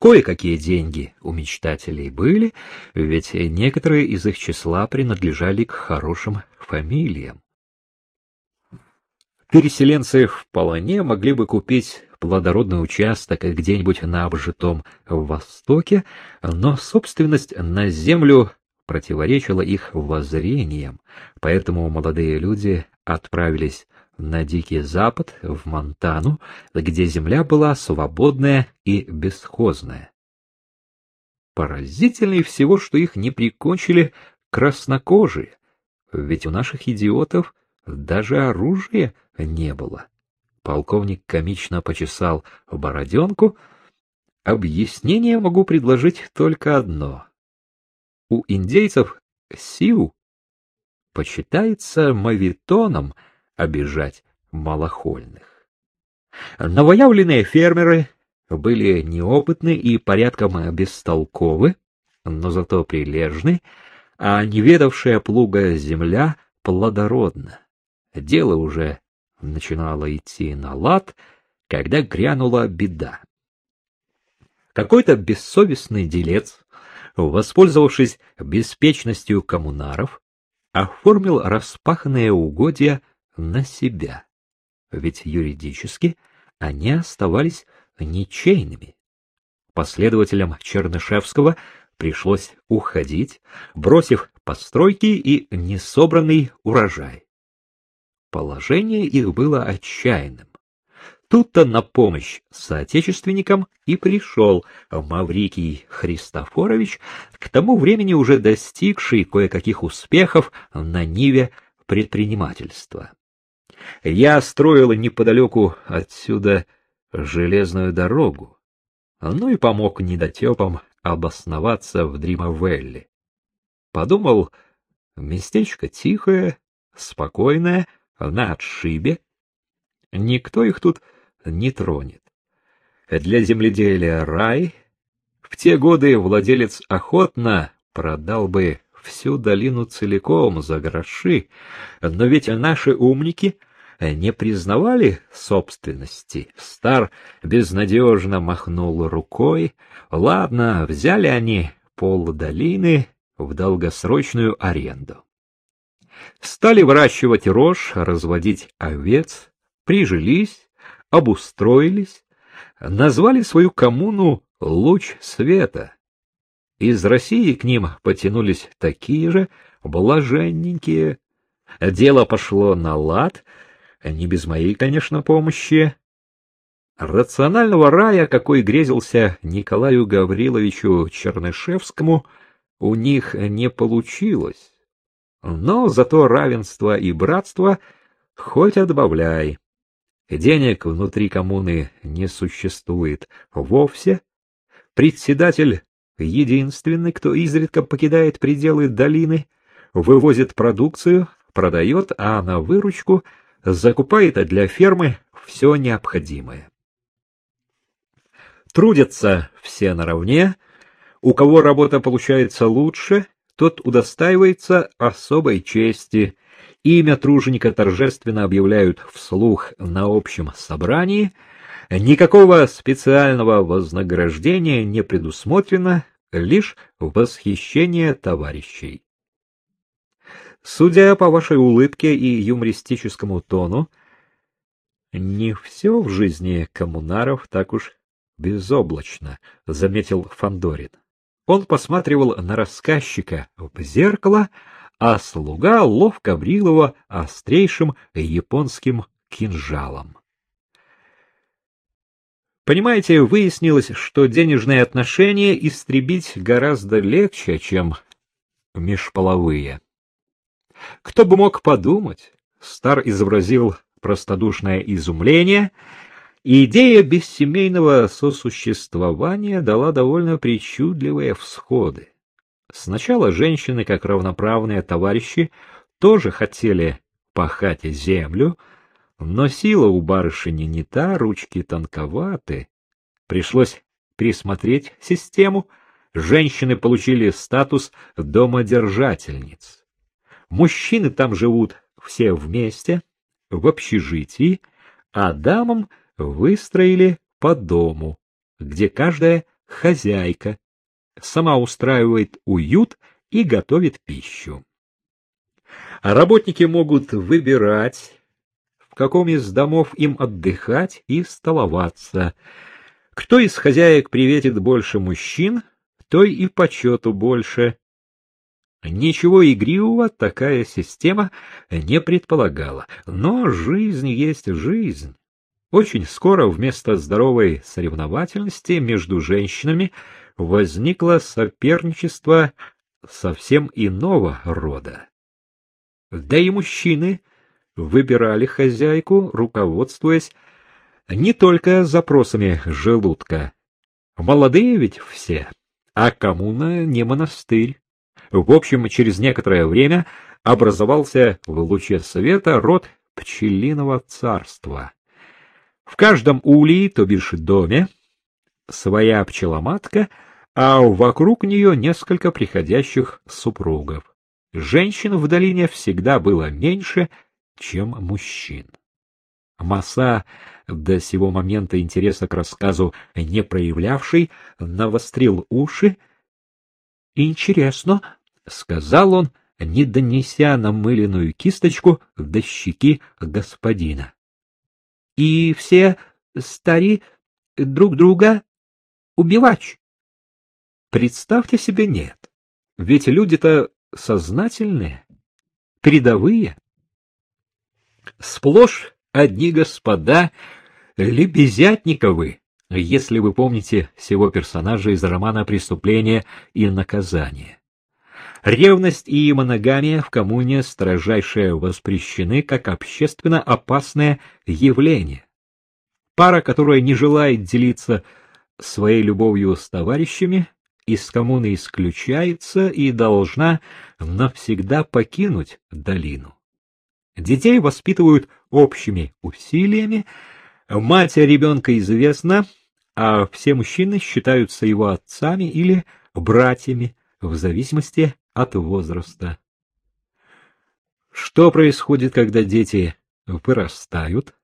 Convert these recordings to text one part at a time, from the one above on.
Кое-какие деньги у мечтателей были, ведь некоторые из их числа принадлежали к хорошим фамилиям. Переселенцы вполне могли бы купить плодородный участок где-нибудь на обжитом Востоке, но собственность на землю противоречила их воззрениям, поэтому молодые люди отправились на Дикий Запад, в Монтану, где земля была свободная и бесхозная. Поразительнее всего, что их не прикончили краснокожие, ведь у наших идиотов даже оружия не было. Полковник комично почесал бороденку. Объяснение могу предложить только одно. У индейцев Сиу почитается мавитоном обижать малохольных. Новоявленные фермеры были неопытны и порядком бестолковы, но зато прилежны, а неведавшая плуга земля плодородна. Дело уже начинало идти на лад, когда грянула беда. Какой-то бессовестный делец, воспользовавшись беспечностью коммунаров, оформил распаханные угодья на себя, ведь юридически они оставались ничейными. Последователям Чернышевского пришлось уходить, бросив постройки и несобранный урожай. Положение их было отчаянным. Тут-то на помощь соотечественникам и пришел Маврикий Христофорович, к тому времени уже достигший кое-каких успехов на ниве предпринимательства. Я строил неподалеку отсюда железную дорогу, ну и помог недотепам обосноваться в Дримавелле. Подумал, местечко тихое, спокойное, на отшибе. Никто их тут не тронет. Для земледелия рай. В те годы владелец охотно продал бы всю долину целиком за гроши, но ведь наши умники не признавали собственности. Стар безнадежно махнул рукой. Ладно, взяли они пол долины в долгосрочную аренду. Стали выращивать рожь, разводить овец, прижились, обустроились, назвали свою коммуну «Луч света». Из России к ним потянулись такие же блаженненькие. Дело пошло на лад, не без моей, конечно, помощи. Рационального рая, какой грезился Николаю Гавриловичу Чернышевскому, у них не получилось. Но зато равенство и братство хоть отбавляй. Денег внутри коммуны не существует вовсе. Председатель единственный, кто изредка покидает пределы долины, вывозит продукцию, продает, а на выручку закупает для фермы все необходимое. Трудятся все наравне, у кого работа получается лучше, тот удостаивается особой чести. Имя труженика торжественно объявляют вслух на общем собрании. Никакого специального вознаграждения не предусмотрено, лишь восхищение товарищей. Судя по вашей улыбке и юмористическому тону, не все в жизни коммунаров так уж безоблачно, заметил Фандорин. Он посматривал на рассказчика в зеркало, а слуга ловко брил острейшим японским кинжалом. Понимаете, выяснилось, что денежные отношения истребить гораздо легче, чем межполовые. Кто бы мог подумать? Стар изобразил простодушное изумление — Идея бессемейного сосуществования дала довольно причудливые всходы. Сначала женщины, как равноправные товарищи, тоже хотели пахать землю, но сила у барышни не та, ручки тонковаты. Пришлось пересмотреть систему. Женщины получили статус домодержательниц. Мужчины там живут все вместе, в общежитии, а дамам выстроили по дому, где каждая хозяйка, сама устраивает уют и готовит пищу. Работники могут выбирать, в каком из домов им отдыхать и столоваться. Кто из хозяек приветит больше мужчин, той и почету больше. Ничего игривого такая система не предполагала, но жизнь есть жизнь. Очень скоро вместо здоровой соревновательности между женщинами возникло соперничество совсем иного рода. Да и мужчины выбирали хозяйку, руководствуясь не только запросами желудка. Молодые ведь все, а коммуна не монастырь. В общем, через некоторое время образовался в луче света род пчелиного царства. В каждом улей, то бишь доме, своя пчеломатка, а вокруг нее несколько приходящих супругов. Женщин в долине всегда было меньше, чем мужчин. Маса, до сего момента интереса к рассказу не проявлявший, навострил уши. — Интересно, — сказал он, не донеся намыленную кисточку до щеки господина. — И все стари друг друга убивать? Представьте себе, нет. Ведь люди-то сознательные, передовые. Сплошь одни господа Лебезятниковы, если вы помните всего персонажа из романа «Преступление и наказание». Ревность и моногамия в коммуне строжайше воспрещены как общественно опасное явление. Пара, которая не желает делиться своей любовью с товарищами, из коммуны исключается и должна навсегда покинуть долину. Детей воспитывают общими усилиями, мать ребенка известна, а все мужчины считаются его отцами или братьями в зависимости от возраста. Что происходит, когда дети вырастают?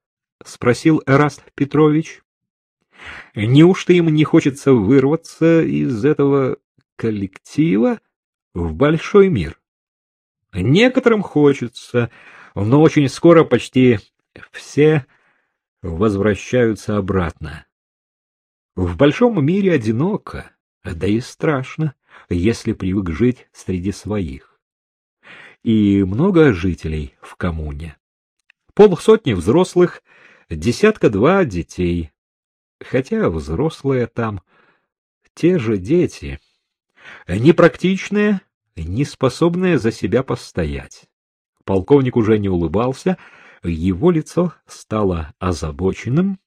спросил Эраст Петрович. Неужто им не хочется вырваться из этого коллектива в большой мир? Некоторым хочется, но очень скоро почти все возвращаются обратно. В большом мире одиноко, да и страшно, если привык жить среди своих. И много жителей в коммуне. Полсотни взрослых, десятка-два детей. Хотя взрослые там те же дети, непрактичные, не способные за себя постоять. Полковник уже не улыбался, его лицо стало озабоченным,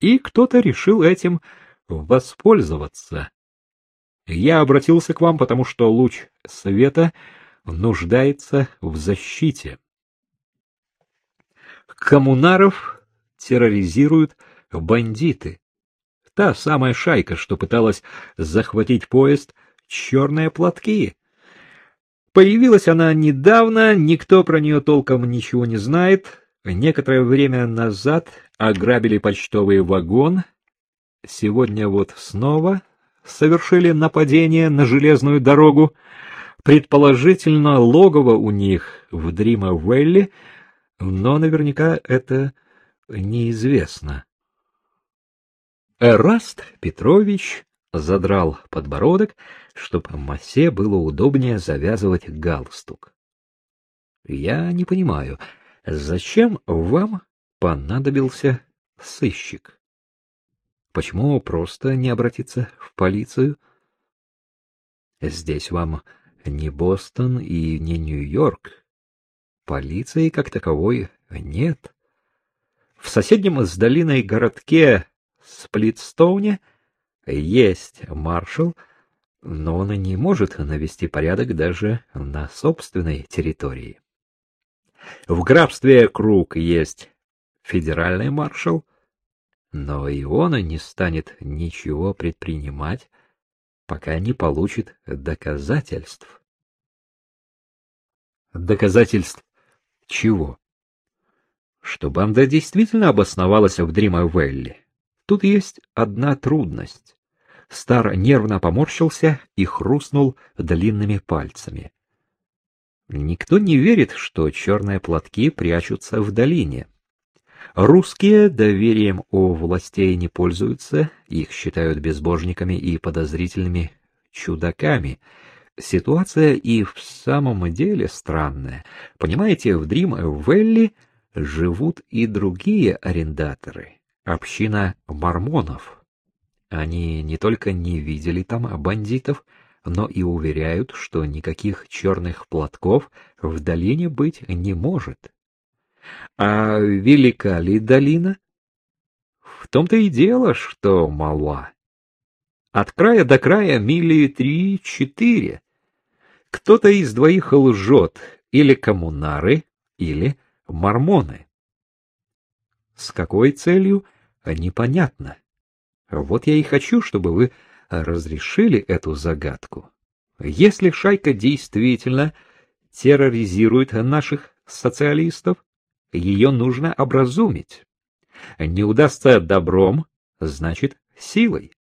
и кто-то решил этим воспользоваться. Я обратился к вам, потому что луч света нуждается в защите. Коммунаров терроризируют бандиты. Та самая шайка, что пыталась захватить поезд «Черные платки». Появилась она недавно, никто про нее толком ничего не знает. Некоторое время назад ограбили почтовый вагон. Сегодня вот снова совершили нападение на железную дорогу. Предположительно, логово у них в Дрима-Вэлли, но наверняка это неизвестно. Эраст Петрович задрал подбородок, чтобы массе было удобнее завязывать галстук. Я не понимаю, зачем вам понадобился сыщик? Почему просто не обратиться в полицию? Здесь вам не Бостон и не Нью-Йорк. Полиции как таковой нет. В соседнем с долиной городке Сплитстоуне есть маршал, но он не может навести порядок даже на собственной территории. В графстве Круг есть федеральный маршал, но и он не станет ничего предпринимать, пока не получит доказательств. Доказательств чего? Что банда действительно обосновалась в Дрима-Вэлли. Тут есть одна трудность. Стар нервно поморщился и хрустнул длинными пальцами. Никто не верит, что черные платки прячутся в долине. Русские доверием у властей не пользуются, их считают безбожниками и подозрительными чудаками. Ситуация и в самом деле странная. Понимаете, в Дрим-Велли живут и другие арендаторы, община мормонов. Они не только не видели там бандитов, но и уверяют, что никаких черных платков в долине быть не может. А велика ли долина? В том-то и дело, что мала. От края до края мили три-четыре. Кто-то из двоих лжет, или коммунары, или мормоны. С какой целью, непонятно. Вот я и хочу, чтобы вы разрешили эту загадку. Если шайка действительно терроризирует наших социалистов, ее нужно образумить. Не удастся добром, значит, силой.